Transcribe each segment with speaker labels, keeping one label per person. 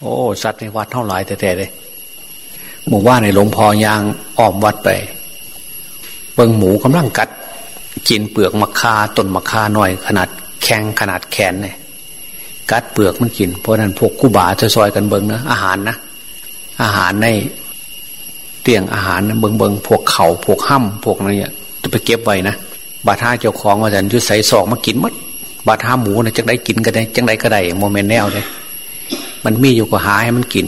Speaker 1: โอ้ สัตว์ในวัดเท่าหลายแต่เลยหมู่ว่าในหลวงพ่อยางอ้อมวัดไป เบิงหมูกำลังกัดกินเปลือกมะคาต้นมะคาหน่อย ขนาดแข็งขนาดแขนเนี่ยกัดเปลือกมันกิน เพราะนั้นพวกกูบาจะซอยกันเบิงนะอาหารนะอาหารในเตียงอาหารนะเบิงเบิงพวกเขาพวกห้ำพวกอะไรเนี่ยจะไปเก็บไว้นะบาท่าเจ้าของว่าจะยุดใส่ซอกมากินมัดบาท่าหมูนะจังได้กินก็ได้จังได้ก็ได้โมเมนต์แนวเลย มันมีอยู่ก็หาให้มันกิน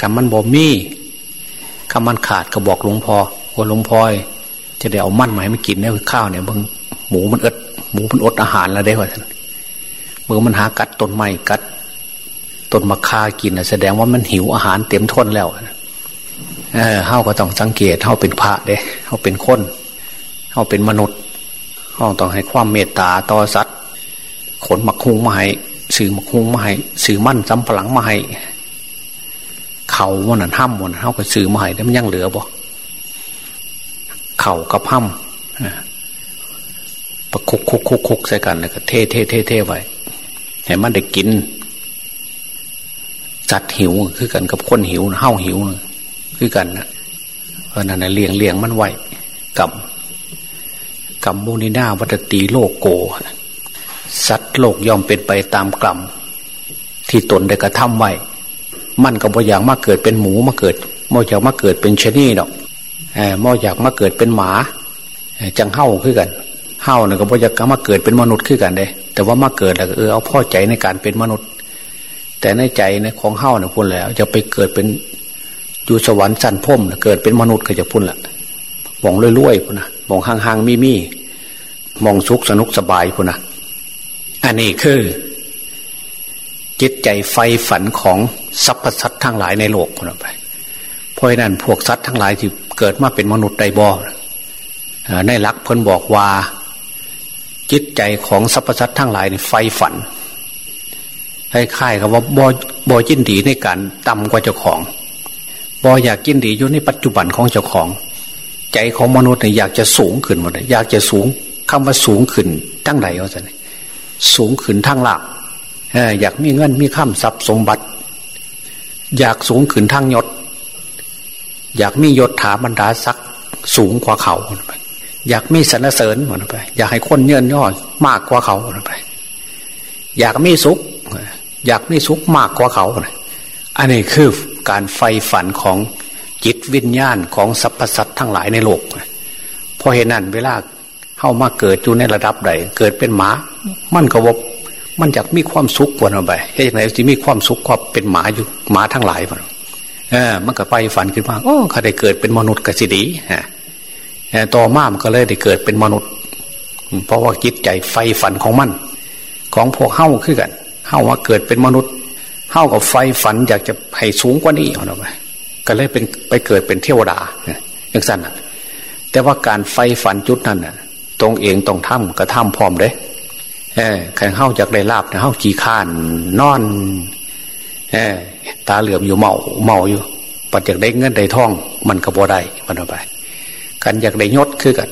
Speaker 1: คำมันบ่มีคำมันขาดก็บอกหลวงพ่อว่าหลวงพ่อจะได้เอามั่นมายมันกินเนี่ยข้าวเนี่ยบางหมูมันอดหมูมันอดอาหารแล้วได้ว่าท่านเมื่อมันหากัดต้นไม้กัดต้นมะคากินแสดงว่ามันหิวอาหารเต็มทนแล้วเออเฮาก็ต้องสังเกตเฮาเป็นพระเด้เฮาเป็นคนเฮาเป็นมนุษย์เฮาต้องให้ความเมตตาต่อสัตว์ขนมักคุงมาให้ สื่อมะคุงมาให้สื่อมั่นจำพลังมาให้เขาวันนั้นห้ำวันนั้นเขาก็สื่อมาให้แล้วมันยังเหลือบ่เข่ากับห้ำประคุกคุกคุกคุกใส่กันแล้วก็เท่เท่เท่เท่ไว้เห็นมันได้กินจัดหิวคือกันกับคนหิวเห่าหิวคือกันนะเพราะนั้นเลี้ยงเลี้ยงมันไว้กับกับมูนินาวัตตีโลกโก สัตว์โลกย่อมเป็นไปตามกรรมที่ตนได้กระทำไว้มันก็บ่อยากมาเกิดเป็นหมูมาเกิดม่อยากมาเกิดเป็นชนีดอกม่อยากมาเกิดเป็นหมาจังเห่าขึ้นกันเห่าเนี่ยก็บ่อยากมาเกิดเป็นมนุษย์ขึ้นกันเลยแต่ว่ามาเกิดแล้วเออเอาพ่อใจในการเป็นมนุษย์ แต่ในใจในของเห่าเนี่ยพุ่นแล้ว จะไปเกิดเป็นอยู่สวรรค์สันพุ่มเกิดเป็นมนุษย์ก็จะพุ่นละมองรวยๆพุ่นนะมองห่างๆมีมีมองสุขสนุกสบายพุ่นนะ อันนี้คือ จิตใจไฟฝันของสรรพสัตว์ทั้งหลายในโลกคนไปเพราะนั้นพวกสัตว์ทั้งหลายที่เกิดมาเป็นมนุษย์ไดบอในหลักเพิ่นบอกว่า จิตใจของสรรพสัตว์ทั้งหลายในไฟฝันคล้ายๆกับว่าบอบอยินดีในการต่ำกว่าเจ้าของบออยากยินดีอยู่ในปัจจุบันของเจ้าของ ใจของมนุษย์เนี่ยอยากจะสูงขึ้นหมดอยากจะสูงคำว่าสูงขึ้นตั้งไหนวะจ๊ะ สูงขึ้นทางหลักอยากมีเงินมีข้ามทรัพย์สมบัติ อยากสูงขึ้นทางยศ อยากมียศถาบรรดาศักดิ์สูงกว่าเขาไปอยากมีสรรเสริญหมดไป อยากให้คนเงื่อนย่อมากกว่าเขาไป อยากมีสุข อยากมีสุขมากกว่าเขา อันนี้คือการไฟฝันของจิตวิญญาณของสรรพสัตว์ทั้งหลายในโลกเพราะเหตุนั้นเวลาเข้ามาเกิดอยู่ในระดับใดเกิดเป็นหมา มันก็ว่ามันอยากมีความสุขกว่านั้นไปเหตุไหนที่มีความสุขความเป็นหมาอยู่หมาทั้งหลายมันเออ มันก็ไปฝันขึ้นมาโอ้เขาได้เกิดเป็นมนุษย์กสิดีฮะต่อมามันก็เลยได้เกิดเป็นมนุษย์ เพราะว่าจิตใจไฟฝันของมัน ของพวกเฮ้าขึ้นกันเฮ้าว่าเกิดเป็นมนุษย์เฮ้ากับไฟฝันอยากจะให้สูงกว่านี้เอาไปก็เลยเป็นไปเกิดเป็นเทวดาอย่างสั้นแต่ว่าการไฟฝันจุดนั้นน่ะ ตรงเองต้องทำก็ทำพร้อมเด้ เออใครเข้าจากได้ลาบนะเข้าจีข้านนอน เออตาเหลือมอยู่เมาเมาอยู่ ปัจจากได้เงินได้ทอง มันก็บ่ได้มันเอาไปกันอยากได้ยศคือกัน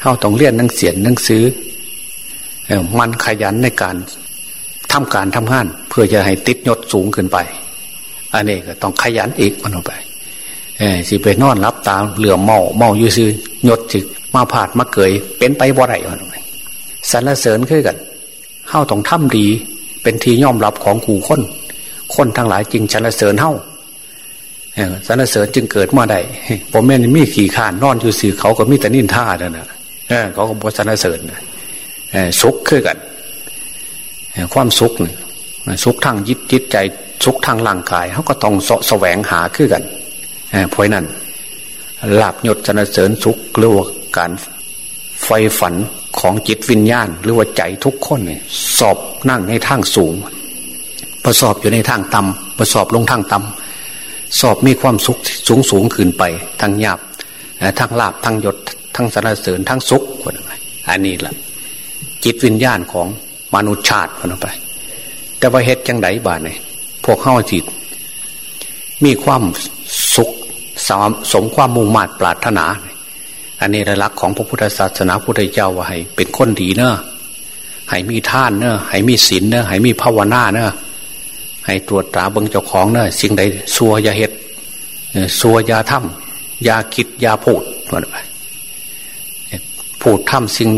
Speaker 1: เข้าต้องเรียนหนังเสียนหนังสือเออมันขยันในการทำการทำงาน เพื่อจะให้ติดยศสูงขึ้นไป อันนี้ก็ต้องขยันอีกมันเอาไปเออสิไปนอนรับตาเหลือมเมาเมาอยู่ซื้อยศสิมาผาดมาเกยเป็นไปบ่ไร สรรเสริญขึ้นกันเข้าต้องทำดี เป็นทีย่อมรับของขู่คนคนทั้งหลายจริงสรรเสริญเฮ้าสรรเสริญจึงเกิดมาได้ผมแม่นมีขี่ขานนอนอยู่สื่อเขาก็มีแต่นินท่าเนั่นนะเขาก็บอสรรเสริญสุขขึ้นกันความสุขสุขทางยิตจิตใจสุขทางร่างกายเขาก็ต้องสะแสวงหาขึ้นกันเพราะนั้นลาบยศสรรเสริญสุขหรือว่าการไฟฝัน ของจิตวิญญาณ หรือว่าใจทุกคนเนี่ยสอบนั่งในทางสูง ประสอบอยู่ในทางต่ำประสอบลงทางต่ำสอบมีความสุขสูงสูงขึ้นไปทางหยาบทางลาบทางยศทางสรรเสริญทางสุขคนไปอันนี้แหละจิตวิญญาณของมนุษย์ชาติคนไป แต่ว่าเหตุจังไดบ้านเนี่ยพวกเข้าจิตมีความสุขสมความมุ่งมั่นปรารถนา อันนี้ระลักของพระพุทธศาสนาพุทธเจ้าว่าให้ เป็นคนดีเนอะให้มีท่านเนอะให้มีศีลเนอะให้มีภาวนาเนอะให้ตรวจตราเบิงเจ้าของเนอะสิ่งใดซัวยาเห็ดซัวยาทำยาคิดยาพูดว่าไปพูดทำสิ่ง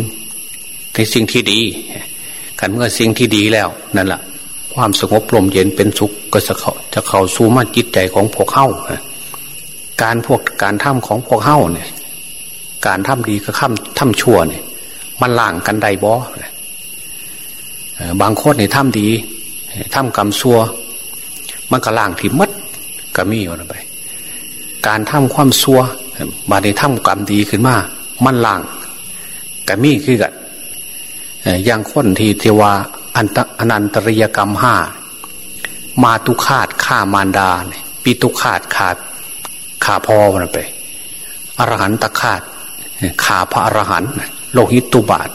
Speaker 1: ในสิ่งที่ดีกันเมื่อสิ่งที่ดีแล้วนั่นแหละความสงบลมเย็นเป็นสุขก็จะเขาจะเข้าสู่มาจิตใจของพวกเข้าการพวกการทำของพวกเข้าเนี่ย การทำดีกับทำทำชั่วเนี่ยมันล่างกันใดบ่บางคนเนี่ยทำดีทำกรรมชั่ว มันก็ล่างที่มัดก็มีอยู่นะไป การทำความชั่วบาในทำกรรมดีขึ้นมา มันล่างก็มีคือกันอย่างคนที่เทวาอันตอนันตริยกรรมห้ามาตุคาตฆ่ามารดาปีตุคาตขาดขาพอมันไปอรหันตคาต ขาพระอรหันต์โลหิตตุบาท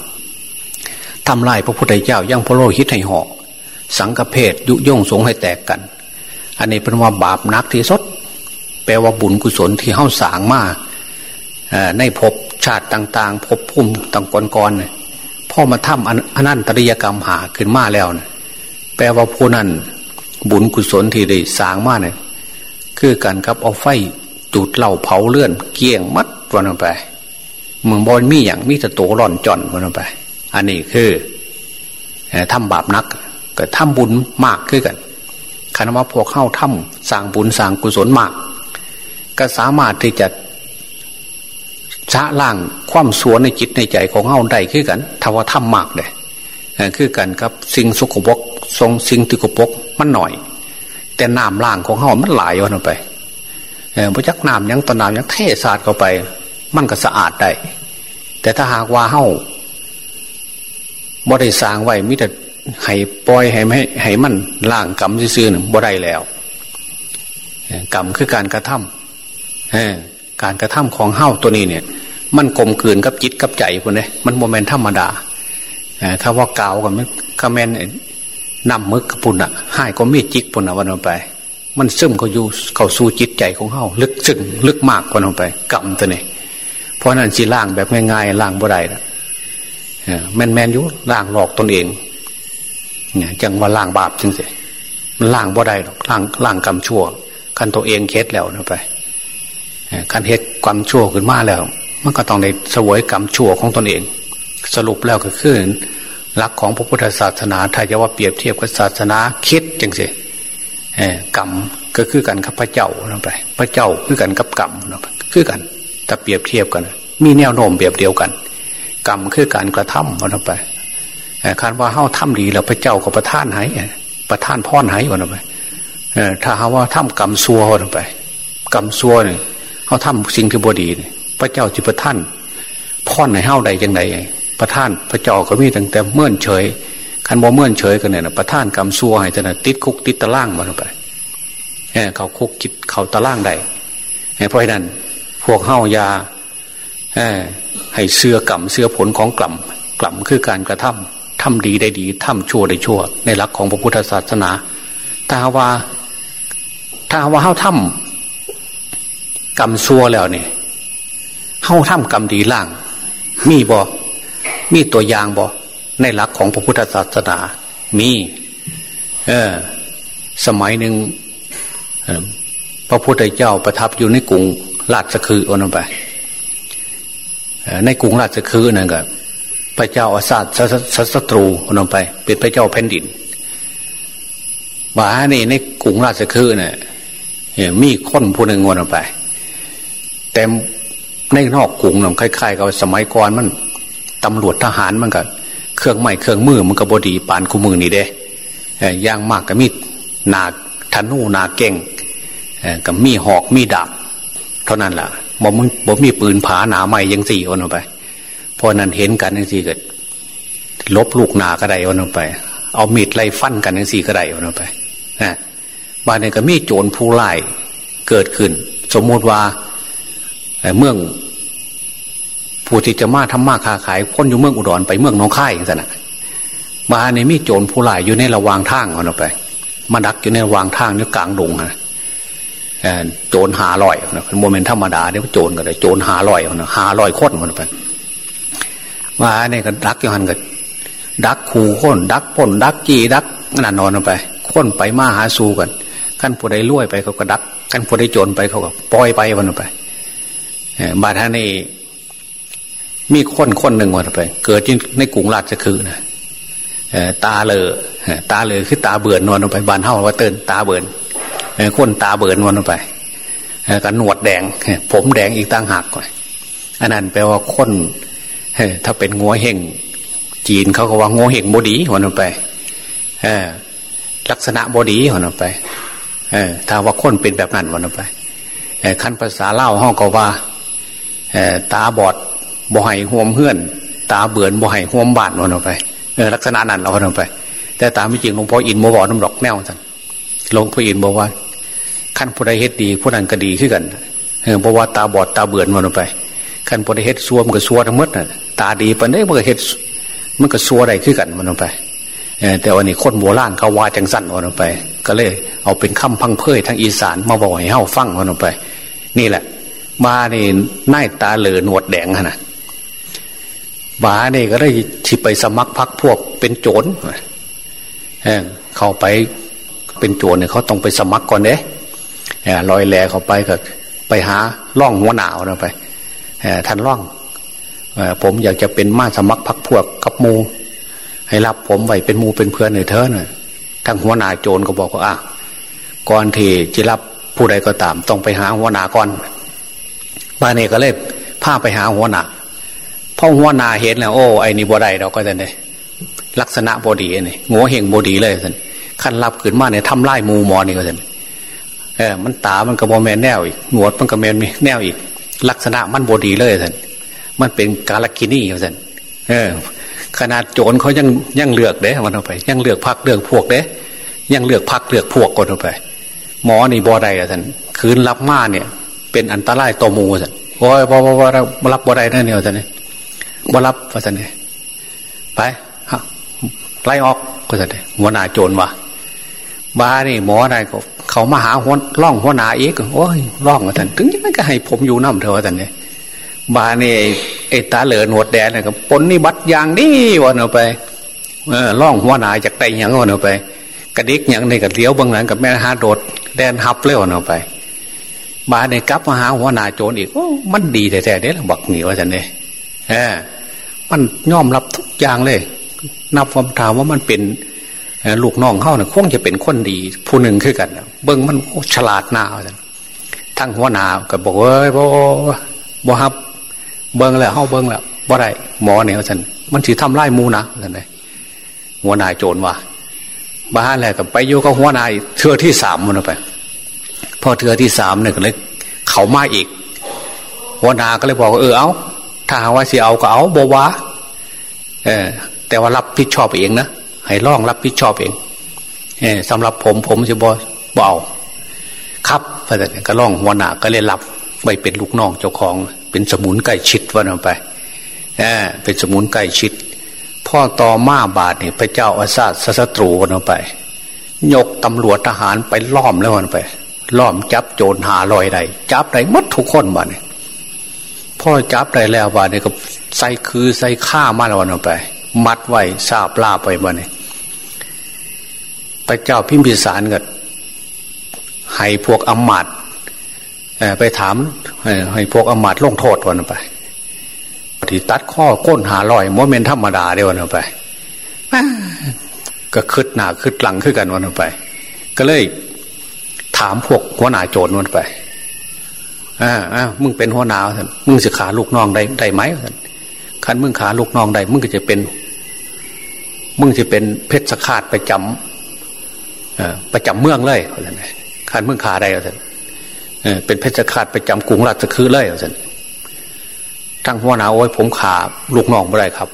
Speaker 1: ทำลายพระพุทธเจ้ายังพระโลหิตให้หอกสังกเพศยุย่งสงให้แตกกัน อันนี้เป็นว่าบาปนักที่สุดแปลว่าบุญกุศลที่เข้าสางมาในภพชาติต่าง ๆภพภูมิต่างก่อนๆพ่อมาทำอนันตริยกรรมหาขึ้นมาแล้วแปลว่าผู้นั้นบุญกุศลที่ได้สางมาเนี่ยคือการครับเอาไฟจุดเหล่าเผาเลื่อนเกี่ยงมัดวันไป เมืองบอลมีอย่างมีต่โตร่อนจอนวันไป อันนี้คือทำบาปนักก็ทำบุญมากขึ้นกันคณะว่าพวกเข้าทำสร้างบุญสร้างกุศลมาก ก็สามารถที่จะชะล่างความสวนในจิตในใจของเฮาได้ขึ้นกันทว่าทำมากเลยคือกันครับสิ่งสุขบกทรงสิ่งติกบกมันหน่อย แต่น้ำล่างของเฮามันหลายวันไปพระจักน้ำยังตอนน้ำยังเทศาสตร์เข้าไป มันก็สะอาดได้ แต่ถ้าหากว่าเฮาบ่ได้สร้างไว้มิแต่ให้ปล่อยให้ไม่ให้มันล่างกรรมซื่อๆหนึ่งบ่ได้แล้วกรรมคือการกระทำการกระทำของเฮ้าตัวนี้เนี่ย มันกลมกลืนกับจิตกับใจคนนี้มันโมเมนต์ธรรมดาคำว่ากาวกับมันคำแมนนำมึกกับปุ่นอะให้ก็มีจิกปุ่นอะวันไป มันซึมเขาอยู่เขาสู่จิตใจของเฮ้าลึกซึ้งลึกมากกว่าลงไปกรรมตัวนี้ เพราะนั้นจีล่างแบบง่ายๆล่างบ่ได้ละแมนแมนอยู่ล่างหลอกตนเองเนี่ยจังว่าล่างบาปจริงสิมันล่างบ่ได้หรอกล่างล่างกรรมชั่วคันตัวเองเคสแล้วนะไปคันเฮ็ดกรรมชั่วขึ้นมาแล้ว มันก็ต้องในสวยกรรมชั่วของตนเอง สรุปแล้วก็คือหลักของพระพุทธศาสนาถ้าจะว่าเปรียบเทียบกับศาสนาคิดจังสิกรรมก็คือกันกับพระเจ้านะไป พระเจ้าคือกันกับกรรมนะคือกัน แต่เปรียบเทียบกัน มีแนวโน้มเปรียบเดียวกัน กรรมคือการกระทำนไปคาดว่าเฮ้าทำดีแล้วพระเจ้าก็ประทานให้ประทานพ่อนให้วันไปถ้าหาว่าทำกรรมซัววันไป กรรมซัวเนี่ยเขาทำสิ่งที่บดีพระเจ้าจิประทานพ่อนให้เฮ้าใดยังไงประทานพระเจ้าก็มีตั้งแต่เมื่อเฉยคันบ่เมื่อเฉยกันเนี่ยประทานกรรมซัวให้แต่ติดคุกติดตะล่างมันไปเขาคุกคิดเขาตะล่างใดเพราะฉะนั้น พวกเฮ้ายาให้เสื้อกรรมเสื้อผลของกล่ำกล่ำคือการกระทำทำดีได้ดีทำชั่วได้ชั่ว ในหลักของพระพุทธศาสนา ถ้าว่า ถ้าว่าเฮาทำกรรมชั่วแล้วเนี่ยเฮาทำกรรมดีล่าง มีบอมีตัวอย่างบอในหลักของพระพุทธศาสนา มี เออ สมัยหนึ่งพระพุทธเจ้าประทับอยู่ในกรุง ราชคืออนไปในกรุงราชคือนั่นก็พระเจ้าอาซาตศัตรูลงไป เป็นพระเจ้าแผ่นดินบาเนี่ในกรุงราชคือเนี่ยมีคนผู้หนึ่งวนออกไป แต่ในนอกกรุงนั่นคล้ายๆกับสมัยก่อนมันตำรวจทหารมันก็เครื่องไม้เครื่องมือมันก็บดีปานคู่มือนี่เด้อย่างมากก็มีนาธนูนาเก่งกับมีหอกมีดาบ เท่านั้นแหละบ่มึงบ่มีปืนผาหนาใหม่ยังสี่วนออกไปพอนั้นเห็นกันยังสี่เกิดลบลูกหนาก็ได้เอาไป เอามีดไล่ฟันกันยังสี่ก็ได้เอาไปนะบ้านนี้ก็มีโจรผู้ไล่เกิดขึ้น สมมติว่าเมืองผู้ที่จะมาทำมาค้าขายคนอยู่เมืองอุดรไปเมืองน้องค่ายอย่างนั้นบ้านนี้มีโจรผู้ไล่อยู่ในระวางทางเอาไป มาดักอยู่ในระวางทางนี่กลางดงนะ โจรหาลอยนะโมเมนต์ธรรมดาเนี่ยโจรก็ได้โจรหาลอยนะหาลอยโคตรมันไปว่าเนี่ยก็ดักยหันก็ดักขู่คน ดักพ่นดักจีดักนั่นนอนลงไปค้นไปมาหาสู่กันขั้นผู้ใดรวยไปเขาก็ดักขั้นผู้ใดจนไปเขาก็ปล่อยไปวันไปบาดท่านี่มีคนคนหนึ่งวันไป เกิดที่ในกรุงราชคือนะตาเลอตาเลอคือตาเบื่อนวนลงไปบานเท่าว่าเตือนตาเบื่อน คนตาเบื่นวนไปกันหนวดแดง ผมแดงอีกตั้งหักก่อนอันนั้นแปลว่าคนถ้าเป็นงัวเห่ง จีนเขาก็ว่างัวเห่งบดีวันไปลักษณะบดีวันไปถ้าว่าคนเป็นแบบนั้นวันไปขั้นภาษาเล่าห้องก็ว่าตาบอดบ่ให้ห่วมเพื่อน ตาเบื่อนบ่ให้ห่วมบานวันไปลักษณะนั้นเราลงไป แต่ตามไม่จริงหลวงพ่ออินโมบอกน้ำดอกแนวท่านหลวงพ่ออินบอกว่า ขั้นผู้ใดเฮ็ดดีผู้นั้นก็ดีขึ้นกันเพราะว่าตาบอดตาเบื่อนวันลงไปขั้นผู้ใดเฮ็ดซัวมันก็ซัวทั้งหมดน่ะตาดีปนนี้มันก็เฮ็ดมันก็ซัวได้ขึ้นกันมันลงไปแต่วันนี้คนโบราณเขาว่าจังสั้นวันลงไป ก็เลย เอาเป็นคำพังเพยทางอีสานมาบอกให้เฮาฟังวันลงไป นี่แหละ มาเนี่นายตาเหลือหนวดแดงนะบาเนี่ก็ได้ชิไปสมัครพักพวกเป็นโจรเข้าไปเป็นโจรเนี่ยเขาต้องไปสมัครก่อนเด้ ลอยแหลเข้าไปก็ไปหาล่องหัวหนาวนะไปท่านล่องผมอยากจะเป็นมาสมัครพักพวกกับมู ให้รับผมไว้เป็นมูเป็นเพื่อนหน่อยเถอะหน่อยทั้งหัวหน้าโจรก็บอกว่าอะก่อนที่จะรับผู้ใดก็ตาม ต้องไปหาหัวหน้าก่อนบ้านเนก็เลยพาไปหาหัวหน้าพ่อหัวหน้าเห็นแล้วโอ้ไอ้นี่บอได้เราก็จะเนี่ยลักษณะบอดีนี่งัวเห่งบอดีเลยท่านขั้นรับขึ้นมาเนี่ยทำไล่มูมอนี่ก็ท่าน เออมันตามันกระบอแมนแนวอีกหนวดมันกระแมนมีแนวอีก ลักษณะมันบดีเลยท่านมันเป็นกาลกินี่ท่านเออ ขนาดโจรเขายังยังเลือกเด้มันเอาไป ยังเลือกพักเลือกพวกเด้ ยังเลือกพักเลือกพวกคนเอาไป หมอนี่บอได้ท่านคืนรับมาเนี่ย เป็นอันตรายต่อมูท่านโอ้ยบอบอรับบอได้นั่นเนี่ยท่านเนี่ยบ่รับว่าสันเลยไปไล่ออกก็สันเลยหัวหน้าโจรวะบ้านี่หมออะไรก็ เขามาหาหัวล่องหัวหนาเอกโอ้ยล่องว่าสันถึงยังไงก็ให้ผมอยู่น้ำเถอะว่าสันเลยบ้านี่ไอ้ตาเหลือหนวดแดงเนี่ยก็ปนนี่บัดยางนี่วันเอาไปเออล่องหัวหนาจากไตยังวันเอาไป กระดิกยังในกับเลี้ยวบางนั้นกับแม่ฮาโดดแดนฮับเลี้ยววันเอาไปบ้านี่กลับมาหาหัวหนาโจรอีกโอ้มันดีแต่แต่เดี๋ยบักหนีว่าสันเลยเออมันยอมรับทุกอย่างเลย นับความถามว่ามันเป็น ลูกน้องเขาเนี่ยคงจะเป็นคนดี ผู้หนึ่งขึ้นกันเบิ้งมันฉลาดหน้าทั้งหัวหนาก็บอกว่าบ่บ่ฮับ เบิ้งแล้วเข้าเบิ้งแล้วบ่ได้หมอเนี่ยท่านมันถือทำไล่มูนะท่านเลยหัวหนาโจรว่ะบ้านแล้วก็ไปโยกับหัวหนาเทือที่สามมันไปพอเทือที่สามเนี่ยก็เลยเขามาอีก หัวหนาก็เลยบอกเออเอาถ้าหาว่าสิเอาก็เอาบวาเออแต่ว่ารับผิดชอบเองนะ ให้ร่องรับผิดชอบเองเออสำหรับผมผมจะบอบเอาครับพระเจ้าก็ร่องหัวหน้าก็เลยรับไปเป็นลูกน้องเจ้าของ เป็นสมุนไก่ชิดวันไปเอเป็นสมุนไก่ชิด พ่อต่อมาบาทนี่พระเจ้าอาซาสศัตรูวันไป ยกตำรวจทหารไปล้อมแล้ววันไปล้อมจับโจรหาลอยใดจับได้มัดทุกคนบ้านนี่พ่อจับได้แล้วว่าเนี่ยก็ใส่คือใส่ข้ามาแล้ววันไป มัดไว้ซาบล่าไปบ้านนี่ พระเจ้าพิมพิสารก็ให้พวกอมาตไปถามให้พวกอมาตลงโทษวันไปที่ตัดข้อก้นหาลอยโมเมนธรรมดาเดียววันไปก็คืดหนาคืดหลังขึ้นกันวันไป ก็เลย ถามพวกหัวหน้าโจรวันไปอ่าอ่ามึงเป็นหัวหน้าท่านมึงจะขาลูกน้องได้ได้ไหมท่านคันมึงขาลูกน้องได้มึงก็จะเป็น มึงจะเป็นเพชรสคาดประจำ ประจำเมืองเลยท่านคันมึงขาได้ท่านเป็นเพชรสคาดประจำกรุงราชคือเลยท่านทั้งหัวหน้าโอ้ยผมขาลูกน้องไม่ได้ครับ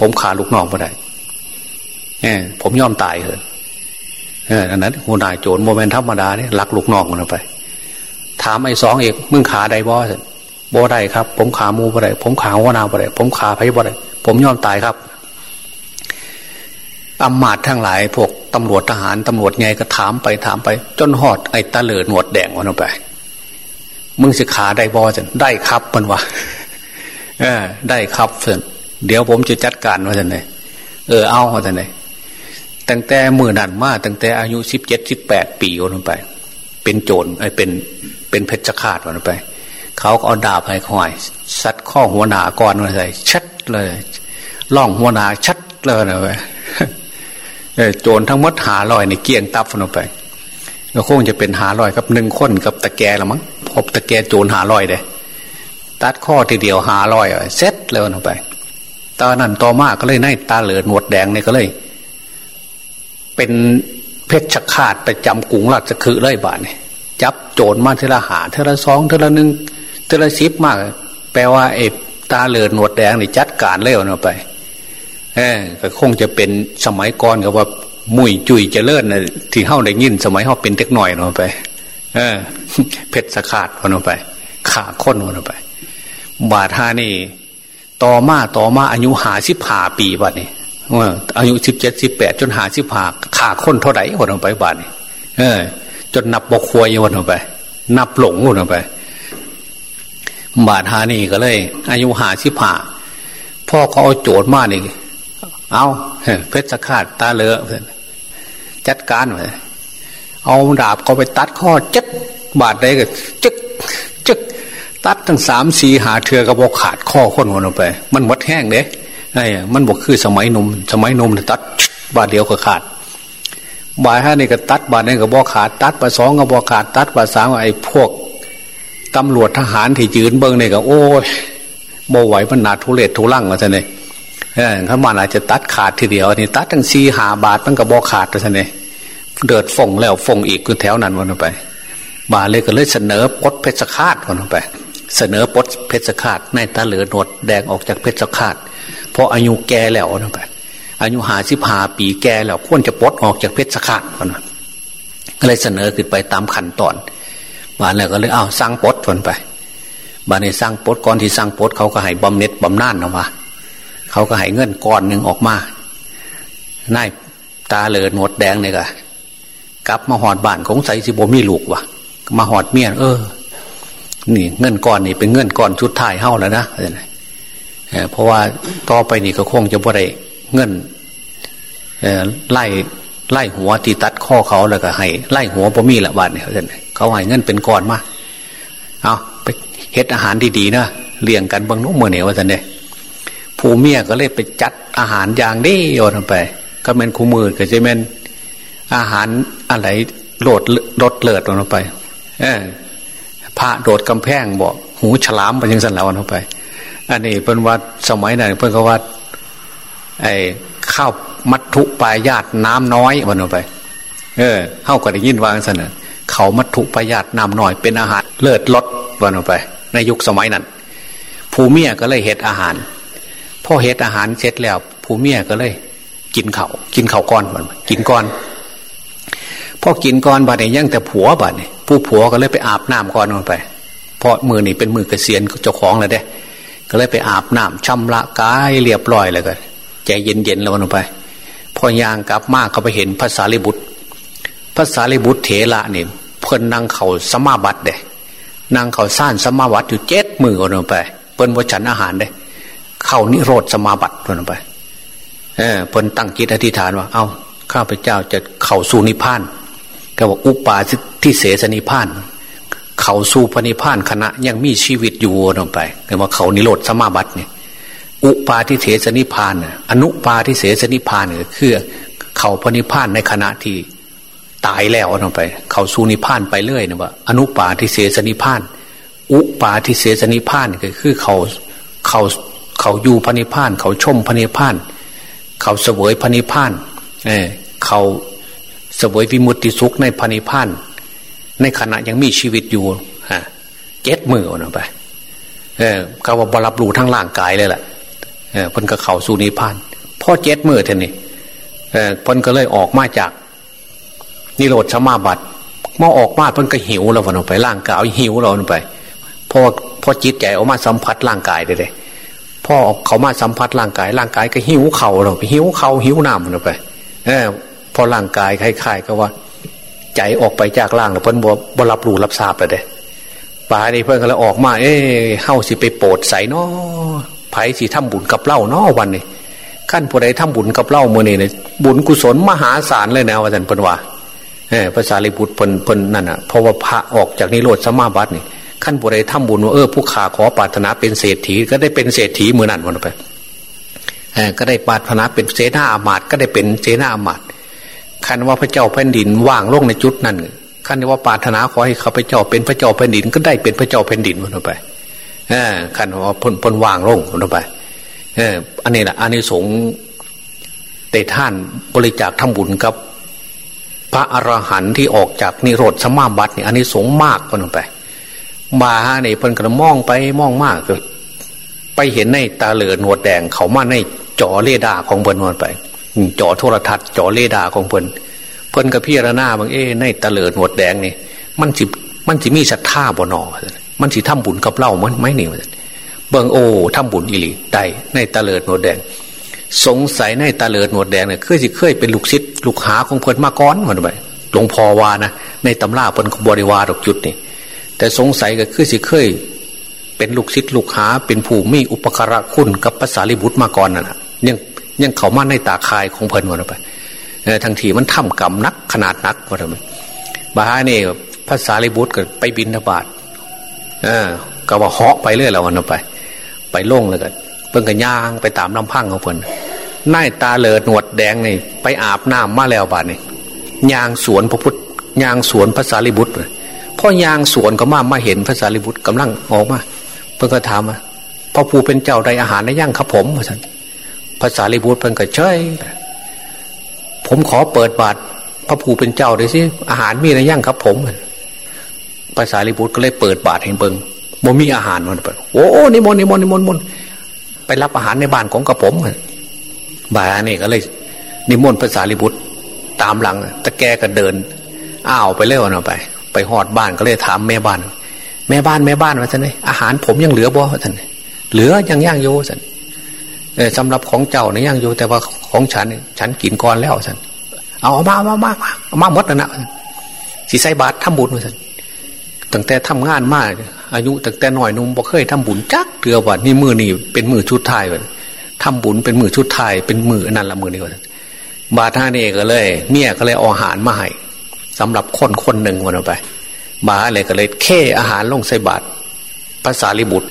Speaker 1: ผมขาลูกน้องไม่ได้เนี่ผมยอมตายเลยอออันนั้นหัวหน้าโจรโมเมนต์ธรรมดาเนี่ยรักลูกน้องมันไป ถามไอ้สองเอกมึงขาได้บ่บ่ได้ครับ ผมขามูบ่ได้ผมขาหัวหนาบ่ได้ผมขาไผ่บ่ได้ผมยอมตายครับอำมาตย์ทั้งหลายพวก ตำรวจทหารตำรวจไงก็ถามไปถามไป จนหอดไอ้ตาเลือหนวดแดงวันไป มึงสิขาได้บ่จันได้ครับมันวะเออ ได้ครับเพื่อนเดี๋ยวผมจะจัดการว่าจันเลยเออเอาว่าจันเลยตั้งแต่มือนันมาตั้งแต่อายุสิบเจ็ดสิบแปดปีลงไป เป็นโจรไอ้เป็นเป็นเพชฌฆาตลงไป เขาก็เอาดาบให้คอยซัดข้อหัวหนาก่อนมาใส่ชัดเลยล่องหัวหนาชัดเลยนะไป โจรทั้งมดหาลอยในเกี้ยงตับลงไปก็คงจะเป็นหาลอยกับหนึ่งคนกับตะแกละมั้งพบตะแกโจรหาลอยเลยตัดข้อทีเดียวหาลอยเซ็ตเลยลงไปตอนนั้นต่อมาก็เลยในตาเหลือหนวดแดงเนี่ยก็เลย เป็นเพชฌฆาตประจำกุงราชคือเลยบาทเนี่ยจับโจรมาเทละหาเทละสองเทละหนึ่งเทละสิบมาก แปลว่าไอ้ตาเหลือหนวดแดงนี่จัดการเร็วนะไป เออก็คงจะเป็นสมัยก่อนกับว่า มุ่ยจุยเจริญนะที่เฮาได้ยิน สมัยเฮาเป็นเด็กหน่อยนะไป เออเพชรสะขาดวันไป ขาค้นวันไป บาทานี่ ต่อมาต่อมาอายุหาสิบหาปีบัดนี้ว่าอายุสิบเจ็ดสิบแปดจนหาสิบหาขาค้นเท่าไหร่วันไปบาทนี่เออ จนนับบกควยวันไป นับหลงวันไป บาทานี่ก็เลย อายุหาสิบหาพ่อเขาเอาโจทย์มานี่ เอาเพชรขาดตาเลอะจัดการเลยเอาดาบเขาไปตัดข้อจัดบาดได้ก็จึกจึกตัดทั้งสามสี่หาเถือกระบอกขาดข้อคนคนออกไป มันหมดแห้งเด้ไอ้มันบอกคือสมัยนมสมัยนมเนี่ยตัดบาดเดียวก็ขาด บาดห้านี่ก็ตัดบาดนี่ก็บอกขาด ตัดบาดสองก็บอกขาด ตัดบาดสามไอ้พวกตำรวจทหารที่ยืนเบิ้งเนี่ยก็โอ้ยโมไหวมันหนาทุเรศทุลังมาท่านเลย เออเขามันอาจจะตัดขาดทีเดียวนี่ตัดทั้งสี่หาบาทมันก็บอกขาดท่านเลยเดือดฟงแล้วฟงอีกคือแถวนั้นวันไปบาเลยก็เลยเสนอปดเพชรคาดวันไป เสนอปดเพชรคาดในตาเหลือหนวดแดงออกจากเพชรคาดเพราะอายุแก่แล้ววันไปอายุหาสิบหาปีแก่แล้วควรจะปดออกจากเพชรคาดวันก็เลยเสนอขึ้นไปตามขั้นตอนบาแล้วก็เลยอ้าวสร้างปดวันไปบาในสร้างปดก่อนที่สร้างปดเขาก็ให้บำเน็จบำนาญออกมา เขาก็ให้เงินก้อนหนึ่งออกมานายตาเหลือหนวดแดงเนี่ยก็กลับมาหอดบ้านของใส่สิบมีลูกวะมาหอดเมียนเออ นี่เงินก้อนนี่เป็นเงินก้อนชุดท้ายเฮ้าแล้วนะเพราะว่าต่อไปนี่ก็คงจะบ่ได้เงินไล่ไล่หัวตีตัดข้อเขาแล้วก็ให้ไล่หัวบ่มีละบาทเนี่ยเขาให้เงินเป็นก้อนมาเอาไปเฮ็ดอาหารดีๆนะเลี้ยงกันบางนุ่มเมื่อเนี่ยว่าท่านเนี่ย ผู้เมียก็เลยไปจัดอาหารอย่างนี้โยนไป ก็เป็นคู่มือก็จะเป็นอาหารอะไรโหลดรถเลิดลงไป เออพระโดดกำแพงบอกหูฉลามไปยังสันเหลาลงไป อันนี้เป็นวัดสมัยนั้นเพิ่นก็ว่าไอ้ข้าวมัทถุปายาตน้ำน้อยวันลงไป เออเข้าก็ได้ยินวางเสนอเขามัทถุปายาตน้ำน้อยเป็นอาหารเลิศลดวันลงไป ในยุคสมัยนั้น ภูเมียก็เลยเห็ดอาหาร อเห็ดอาหารเสร็จแล้วภูเมียก็เลย กินเขากินเขาก้อนมันกินก้อนพอกินก่อนบาดเนี่ยยังแต่ผัวบาดเนี่ยผู้ผัวก็เลยไปอาบน้ำก่อนลงไปเพราะมือนี่เป็นมือเกษียณเจ้าของเลยเด้ ก็เลยไปอาบน้ำชำระกายเรียบร้อยเลยก็ใจเย็นๆแล้วลงไปพอยางกลับมากก็ไปเห็นภาษาลิบุตรภาษาลิบุตรเถระเนี่ยเพิ่นนั่งเขาสมาบัติเด้นั่งเขาซ่านสมาบัติอยู่เจ็ดมือลงไปเพิ่นว่าฉันอาหารเด้ เข้านิโรธสมาบัติลงไปเออเพิ่นตั้งจิตอธิษฐานว่า เอา้าข้าพเจ้าจะเข้าสู่นิพพานก็บอกอุปาที่เสสนิพพาน เขาสู่พนิพานคณะยังมีชีวิตอยู่ลงไปเรียกว่าเขานิโรธสมาบัติเนี่ยอุปาทิเสสนิพานอนุปาทิเสสนิพานคือ เขาพนิพานในขณะที่ตายแล้วลงไป เขาสู่นิพานไปเรื่อยนะว่าอนุปาทิเสสนิพาน อุปาทิเสสนิพานก็คือเขาเขา เขาอยู่พนิพาน เขาชมพนิพาน เขาเสวยพนิพานเออเขาเสวยวิมุตติสุขในพันิพันในขณะยังมีชีวิตอยู่ฮะเจ็ดมือออกไปเออเขาว่าบรับรู้ทั้งร่างกายเลยแหละเออพ้นก็เข่าสู่นิพานพ่อเจ็ดมือเท่านี้เออพ้นก็เลยออกมาจาก นิโรธสมาบัติเมื่อออกมาพ้นก็หิวเราวันออกไปร่างกายหิวเราไปพอพอจิตใจออกมาสัมผัสร่างกายได้เลย พ่อเขามาสัมผัสร่างกาย ร่างกายก็หิวเข่าเราไปหิวเข่าหิวน้ำเราไปเออพอร่างกายคล้ายๆก็ว่า ใจออกไปจากร่างแล้วเพิ่นบ่บรับรู้รับทราบเลยเด้ป่านี่เพิ่นก็เลยออกมา เอ้เฮาสิไปโปรดใส่นาะไผสิทำบุญกับเล่านาะวันนี้ขั้นผู้ใดทำบุญกับเล่าเมื่อนี่เนี่ยบุญกุศลมหาศาลเลยนะว่าสันเพิ่นว่าเออภาษาลิบุตรเพิ่นเพิ่นนั่นอะเพราะว่าพระออกจากนิโรธสมาบัตินี่ ขั้นผู้ใดทำบุญว่าเออผู้ขาขอปรารถนาเป็นเศรษฐีก็ได้เป็นเศรษฐีเมือนั่นวันไปเออก็ได้ปรารถนาเป็นเสนาอามาตก็ได้เป็นเสนาอามาตคันว่าพระเจ้าแผ่นดินว่างโลงในจุดนั้นขั้นว่าปรารถนาขอให้ข้าพเจ้าเป็นพระเจ้าแผ่นดินก็ได้เป็นพระเจ้าแผ่นดินวันไปเออคันว่าพ้นพ้นว่างโลงวันไปเอออันนี้แหละอันนี้สงเตท่านบริจาคทำบุญกับ พระอรหันต์ที่ออกจากนิโรธสมาบัตินี่อันนี้สงมากคนไป มาเนี่เพิ่นกระมองไปมองมากไปเห็นในตาเหลือหนวดแดงเขามาในจอเลดาของเพิ่นนวดไปจอโทรทัศน์จอเลดาของเพิ่นเพิ่นกับพี่ระนาบางเอ้ในตาเหลือหนวดแดงนี่ มันจิมันจิมีศรัทธาบ่นอมันสิทำบุญกับเล่ามันไม่นี่เบิ่งโอ้ทำบุญอิริได้ในตาเหลือหนวดแดง สงสัยในตาเหลิดหนวดแดงเนี่ยเคยสิเคยเป็นลูกศิษย์ลูกหาของเพิ่นมาก่อนมันไปหลวงพ่อวานะในตำราเพิ่นบริวารดอกจุดนี่ แต่สงสัยก็คือสิเคย เป็นลูกศิษย์ลูกหา เป็นผู้มีอุปการะคุณกับภาษาลิบุตรมาก่อนน่ะยังยังเขามาในตาคายของเพลินวันไปทั้งทีมันทำกรรมนักขนาดนักว่าทำไมบาฮานี่ภาษาลิบุตรก็ไปบินทบาทเออก็ว่าเหาะไปเรื่อยแล้ววันไป ไปล่งเลยกันเพิ่งกันย่างไปตามลำพังของเพิ่นนายตาเลิดหนวดแดงนี่ไปอาบน้ำมาแล้วบาดนี่ยางสวนพระพุทธยางสวนภาษาลิบุตร พ่อยางสวนก็มามาเห็นภาษาลิบุตรกำลังออกมาเพิ่งก็ถามว่าพ่อผู้เป็นเจ้าใดอาหารในย่างครับผมว่าสันภาษาลิบุตรเพิ่งก็เฉยผมขอเปิดบาทพระผู้เป็นเจ้าเลยสิอาหารมีในย่างครับผมภาษาลิบุตรก็เลยเปิดบาทให้เบิงบ่มีอาหารมันเปิดโอ้นิมนต์นิมนต์นิมนต์นิมนต์ไปรับอาหารในบ้านของกระผมบ่านี่ก็เลย นิมนต์ภาษาลิบุตรตามหลังตะแกก็เดินอ้าวไปเร็วนะไป ไปหอดบ้านก็เลยถามแม่บ้าน แม่บ้านแม่บ้านว่าท่านอาหารผมยังเหลือบ่ท่านเหลือยังย่างโยท่านสำหรับของเจ้าเนี่ยย่างโยแต่ว่าของฉัน ฉันกินก่อนแล้วท่านเอามามามามาเอามาหมดนะนะสีใส่บาตรทำบุญท่านตั้งแต่ทำงานมากอายุตั้งแต่หน่อยนุ่มบ่เคยทำบุญจักเดือวันนี่มือนี่เป็นมือชุดไทยวันทำบุญเป็นมือชุดไทยเป็นมือนั่นละมือนี่วันบาท่านี่ก็เลย เมียก็เลยอาหารมาให้ สำหรับคนคนหนึ่งวันไปบาเลยก็เลยเค่อาหารลงใส่บาตรภาษาลิบุตร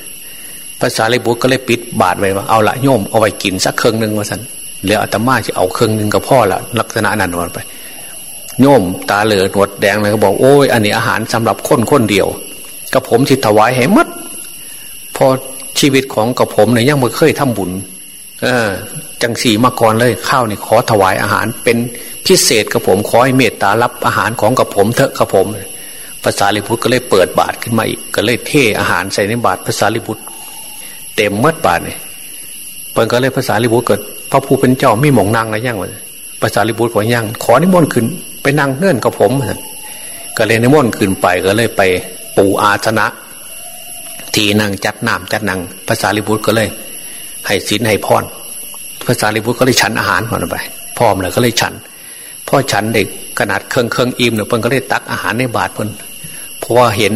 Speaker 1: ภาษาลิบุตรก็เลยปิดบาตรไว้ว่าเอาละโยมเอาไว้กินสักเครื่องหนึ่งว่าสันเหลืออาตมาจะเอาเครื่องหนึ่งกับพ่อละลักษณะนั้นวันไป โยมตาเหลือหนวดแดงเลยก็บอกโอ้ยอันนี้อาหารสำหรับคนคนเดียวกับผมที่ถวายให้มัดพอชีวิตของกับผมเนี่ยยังไม่เคยทำบุญ เออ จังสีมาก่อนเลยข้าวนี่ขอถวายอาหารเป็น พิเศษกับผมขอให้เมตตารับอาหารของกับผมเถอะกับผมภาษาลิบุตรก็เลยเปิดบาทขึ้นมาอีกก็เลยเทอาหารใส่ในบาทภาษาลิบุตรเต็มมัดบาทเนี่ยเปิดก็เลยภาษาลิบุตรเกิดพระผู้เป็นเจ้าไม่หมองนางอะไรย่างวะภาษาลิบุตรขอยังขอนิมนต์ขึ้นไปนั่งเงื่อนกับผมก็เลยนิมนต์ขึ้นไปก็เลยไปปูอาสนะ ทีนั่งจัดน้ำจัดนังภาษาลิบุตรก็เลย ให้ศีลให้พรภาษาลิบุตรก็เลยฉันอาหารมันไปพร้อมเลยก็เลยฉัน พ่อฉันเด็กขนาดเครื่องเครื่องอิ่มเนี่ยเพิ่นก็เลยตักอาหารในบาทเพิ่นเพราะว่าเห็น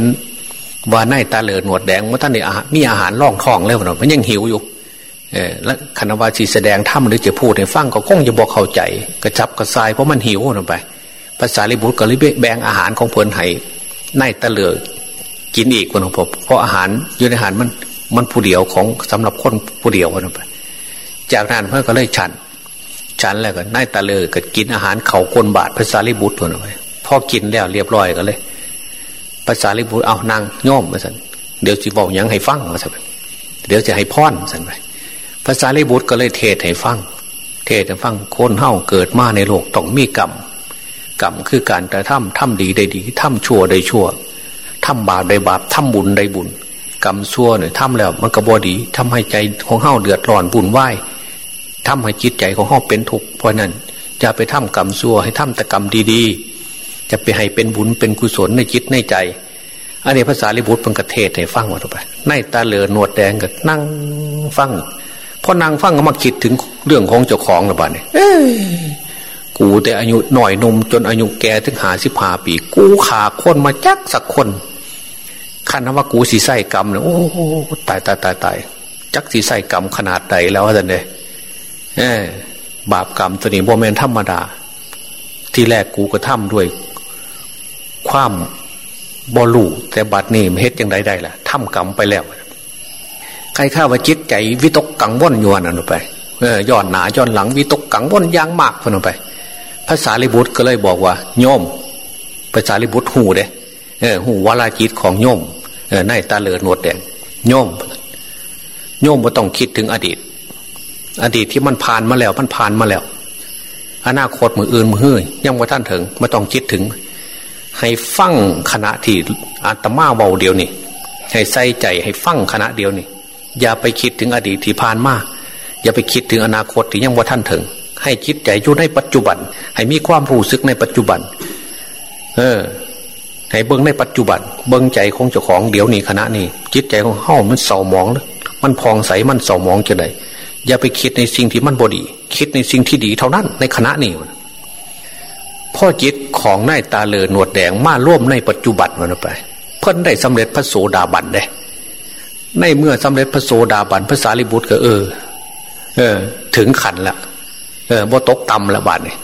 Speaker 1: ว่าในตาเหลือหนวดแดงว่าท่านเนี่ยมีอาหารล่องท้องแล้วเนาะมันยังหิวอยู่เออแล้วคณะวาชีแสดงถ้ำหรือจะพูดให้ฟังก็คงจะบอกเข้าใจ กระชับกระซายเพราะมันหิวลงไปภาษาลิบุตรก็เลยแบ่งอาหารของเพิ่นให้ในตะเลือกินอีกคนของผมเพราะอาหารอยู่ในอาหารมันมันผู้เดียวของสำหรับคนผู้เดียวคนไปจากนั้นเพื่อนก็เลยฉัน ฉันแล้วก็นายตาเลยก็กินอาหารเขาคนบาทภาษาลิบุตรคนไปพอกินแล้วเรียบร้อยก็เลยภาษาลิบุตรเอานางย่อมมาสันเดี๋ยวจะบอกยังให้ฟังมาสันเดี๋ยวจะให้พรสันไปภาษาลิบุตรก็เลยเทศให้ฟัง เทศให้ฟังคนเฮ้าเกิดมาในโลกต้องมีกรรมกรรมคือการแต่ทำทำดีได้ดีทำชั่วได้ชั่วทำบาปได้บาปทำบุญได้บุญ กรรมชั่วเนี่ยทำแล้วมันกระบอดีทำให้ใจของเฮาเดือดร้อนบุญไหว ทำให้จิตใจของเฮาเป็นทุกข์เพราะนั้นจะไปทำกรรมชั่วให้ทำแต่กรรมดีๆ จะไปให้เป็นบุญเป็นกุศลในจิตในใจอันนี้ภาษาลิบุตรเป็นกรเทศให้ฟังว่าไปในตาเหลือหนวดแดงก็นั่งฟังพอนางฟังก็มาคิดถึงเรื่องของเจ้าของระบาดเนี่ยกูแต่อายุหน่อยนมจนอายุแกถึงหาสิบหาปี กูขาคนมาจักสักคนขันว่ากูสีไส้กรรมเนี่ยโอ้ตายตายตายตายจักสีไส้กรรมขนาดใดแล้วท่านเลย บาปกรรมตัวนี้โมเมนธรรมดา ที่แรกกูก็ทำด้วย ความบอลูแต่บัดนี้เฮ็ดยังไงได้ล่ะทำกรรมไปแล้วใครข้าว่าจิตใจวิตกกังวลยู่นั่นไปเอย้อนหนาย้อนหลังวิตกกังวลอย่างมากพนไป ภาษาลิบุตรก็เลยบอกว่าโยมภาษาลิบุตรหูเด้เออหูวาลาจิตของโยมเออในตาเลือหนวดแดงโยมโยมไม่ต้องคิดถึงอดีต อดีตที่มันผ่านมาแล้ว มันผ่านมาแล้ว อนาคตมืออื่นมือหื้อยังว่าท่านถึงไม่ต้องคิดถึง ให้ฟังขณะที่อาตมาเบาเดียวนี่ให้ใส่ใจให้ฟังขณะเดียวนี่อย่าไปคิดถึงอดีตที่ผ่านมาอย่าไปคิดถึงอนาคตที่ยังว่าท่านถึง ให้คิดใจอยู่ในปัจจุบัน ให้มีความรู้สึกในปัจจุบัน เออให้เบิ้งในปัจจุบัน เบิ้งใจของเจ้าของเดี๋ยวนี้ขณะนี้จิตใจของเฮ้ามันเศร้าหมอง มันพองใสมันเศร้าหมองจะไหน อย่าไปคิดในสิ่งที่มันบดี คิดในสิ่งที่ดีเท่านั้น ในขณะนี้พ่อจิตของนายตาเลอหนวดแดงมาร่วมในปัจจุบันมันไป เพิ่นได้สำเร็จพระโสดาบันได้ในเมื่อสำเร็จพระโสดาบันพระสารีบุตรก็เออ เออ ถึงขันละเออบ่ตกต่ำละบาทนี่ย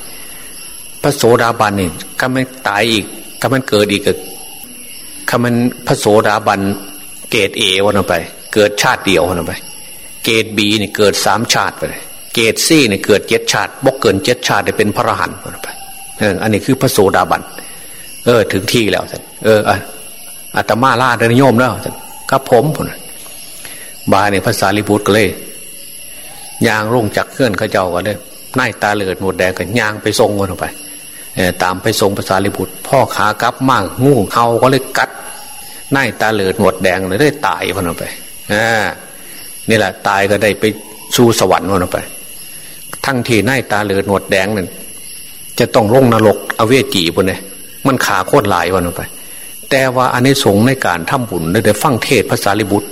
Speaker 1: พระโสดาบันนี่ก็ไม่ตายอีกก็มันเกิดอีกก็คำมันพระโสดาบันเกตเอวันไป เกิดชาติเดียววันไป เกตบีเนี่ยเกิดสามชาติไปเลยเกตซี่นี่ยเกิดเจ็ดชาติบกเกินเจ็ดชาติได้เป็นพระอรหันต์ไปเอออันนี้คือพระโสดาบันเออ ถึงที่แล้วท่านเอออัตมาล่าเดนโยมแล้วท่านครับผมบาเนี่ยภาษาลิบุตรก็เลยยางลงจากเคลื่อนเขาเจ้าก็เลยนายตาเลือดหนวดแดงกันยางไปทรงกันไปตามไปทรงภาษาลิบุตรพ่อขากลับมากงูเขาก็เลยกัดนายตาเลือดหนวดแดงเลยได้ตายพันไปอ่า นี่แหละตายก็ได้ไปสู่สวรรค์พันไป ทั้งที่นายตาเหลือหนวดแดงนั่นจะต้องลงนรกอเวจีพนเนี่ยมันขาโคตรหลายวันไป แต่ว่าอันนี้สงในการทำบุญได้ฟังเทศภาษาลิบุตร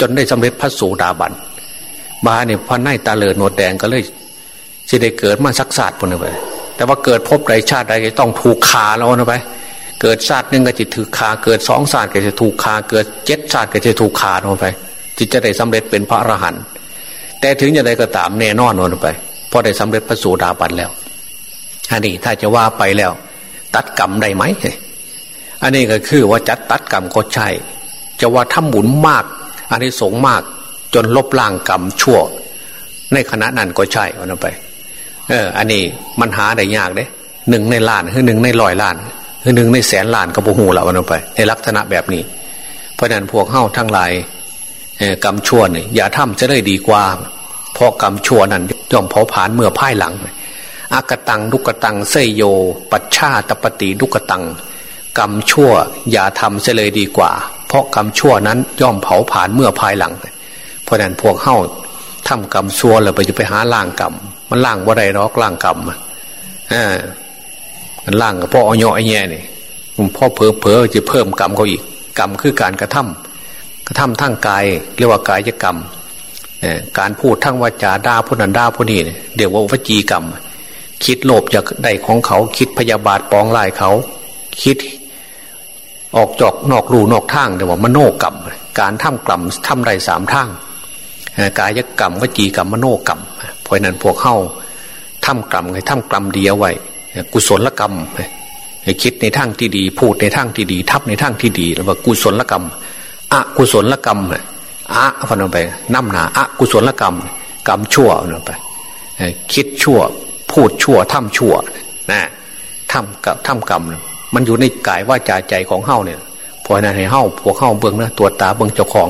Speaker 1: จนได้สำเร็จพระโสดาบันบาเนี่ยพระนายตาเหลือหนวดแดงก็เลยจะได้เกิดมาสักศาสตร์พนไป แต่ว่าเกิดพบใดชาติใดต้องถูกขาแล้วนะไปเกิดชาติหนึ่งก็จะถูกขาเกิดสองชาติก็จะถูกขาเกิดเจ็ดชาติก็จะถูกขาลงไป จิตจะได้สำเร็จเป็นพระอรหันต์แต่ถึงอย่างไรก็ตามแน่นอนลงไปพอได้สำเร็จพระสูดาบันแล้วอันนี้ถ้าจะว่าไปแล้ว ตัดกรรมได้ไหมอันนี้ก็คือว่าจัดตัดกรรมก็ใช่ จะว่าทำบุญมากอันนี้สงมากจนลบล้างกรรมชั่ว ในขณะนั้นก็ใช่วันไป เออ อันนี้มันหาได้ยากเด้หนึ่งในล้านคือหนึ่งในร้อยล้านคือหนึ่งในแสนล้านก็บูหูละวันไป ในลักษณะแบบนี้ เพราะนั้นพวกเข้าทั้งหลาย กรรมชั่วนี่อย่าทำจะได้ดีกว่าเพราะกรรมชั่วนั้นย่อมเผาผลาญเมื่อพ่ายหลังอากตังดุกตังเสยโย ปัชชาตปฏิดุกตัง กรรมชั่ว อย่าทำเสเลยดีกว่า เพราะกรรมชั่วนั้นย่อมเผาผลาญเมื่อภายหลัง เพราะนั้นพวกเข้าทำกรรมชั่วเลยไปจะไปหาล่างกรรมมันล่างว่าไรรอกล่างกรรมอ่ามันล่างกับพ่ออ้อยไอ้แง่นี่พ่อเพอเพอจะเพิ่มกรรมเขาอีก กรรมคือการกระทำ กระทำทั้งกายเรียกว่ากายกรรมการพูดทั้งวาจาด่าผู้นั้นด่าผู้นี้เดี๋ยวว่าวจีกรรม คิดโลภจากได้ของเขา คิดพยาบาทปองลายเขา คิดออกจอกนอกรูนอกทางเดี๋ยวว่ามโนกรรม การทำกรรมทำได้สามทางกายกรรมวจีกรรมมโนกรรมเพราะนั้นพวกเข้าทำกรรมให้ทำกรรมดีเอาไว้กุศลกรรมให้คิดในทางที่ดี พูดในทางที่ดี ทับในทางที่ดีแล้วว่ากุศลกรรม อะกุศลกรรมอะฟันออกไปน้ำหนาอะกุศลกรรม กรรมชั่วออกไปคิดชั่ว พูดชั่วทำชั่วนะทำกับทำกรรม มันอยู่ในกายว่าจาใจของเฮ้าเนี่ยพอนั้นให้เฮ้าพวกเฮ้าเบื้องนะตัวตาเบื้องเจ้าของ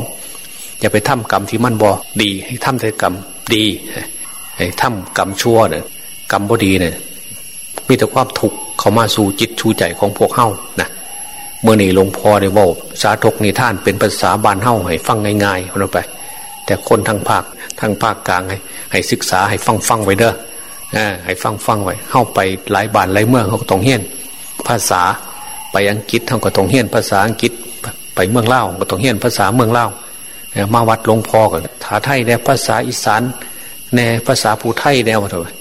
Speaker 1: อย่าไปทำกรรมที่มันบอดี ให้ทำแต่กรรมดีให้ทำกรรมชั่วเนี่ยกรรมบดีเนี่ยมีแต่ความทุกข์เขามาสู่จิตชูใจของพวกเฮ้านะ เมื่อนี่หลวงพ่อได้บอกสาธกนิท่านเป็นภาษาบานเฮ้าให้ฟังง่ายๆคนไป แต่คนทางภาคทางภาคกลางให้ให้ศึกษาให้ฟังฟังไว้เด้อให้ฟังฟังไว้เข้าไปหลายบานหลายเมืองเขาก็ต้องเฮียน ภาษาไปอังกฤษเขาก็ต้องเฮียนภาษาอังกฤษไปเมืองเล่าก็ต้องเฮียนภาษาเมืองเล่ามาวัดหลวงพ่อกันถาไทยเนี่ยภาษาอีสานในภาษาผู้ไทยแนวเถอะ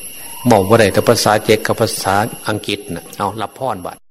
Speaker 1: มองว่าไรแต่ภาษาเจกกับภาษาอังกฤษนะเอารับพรบัต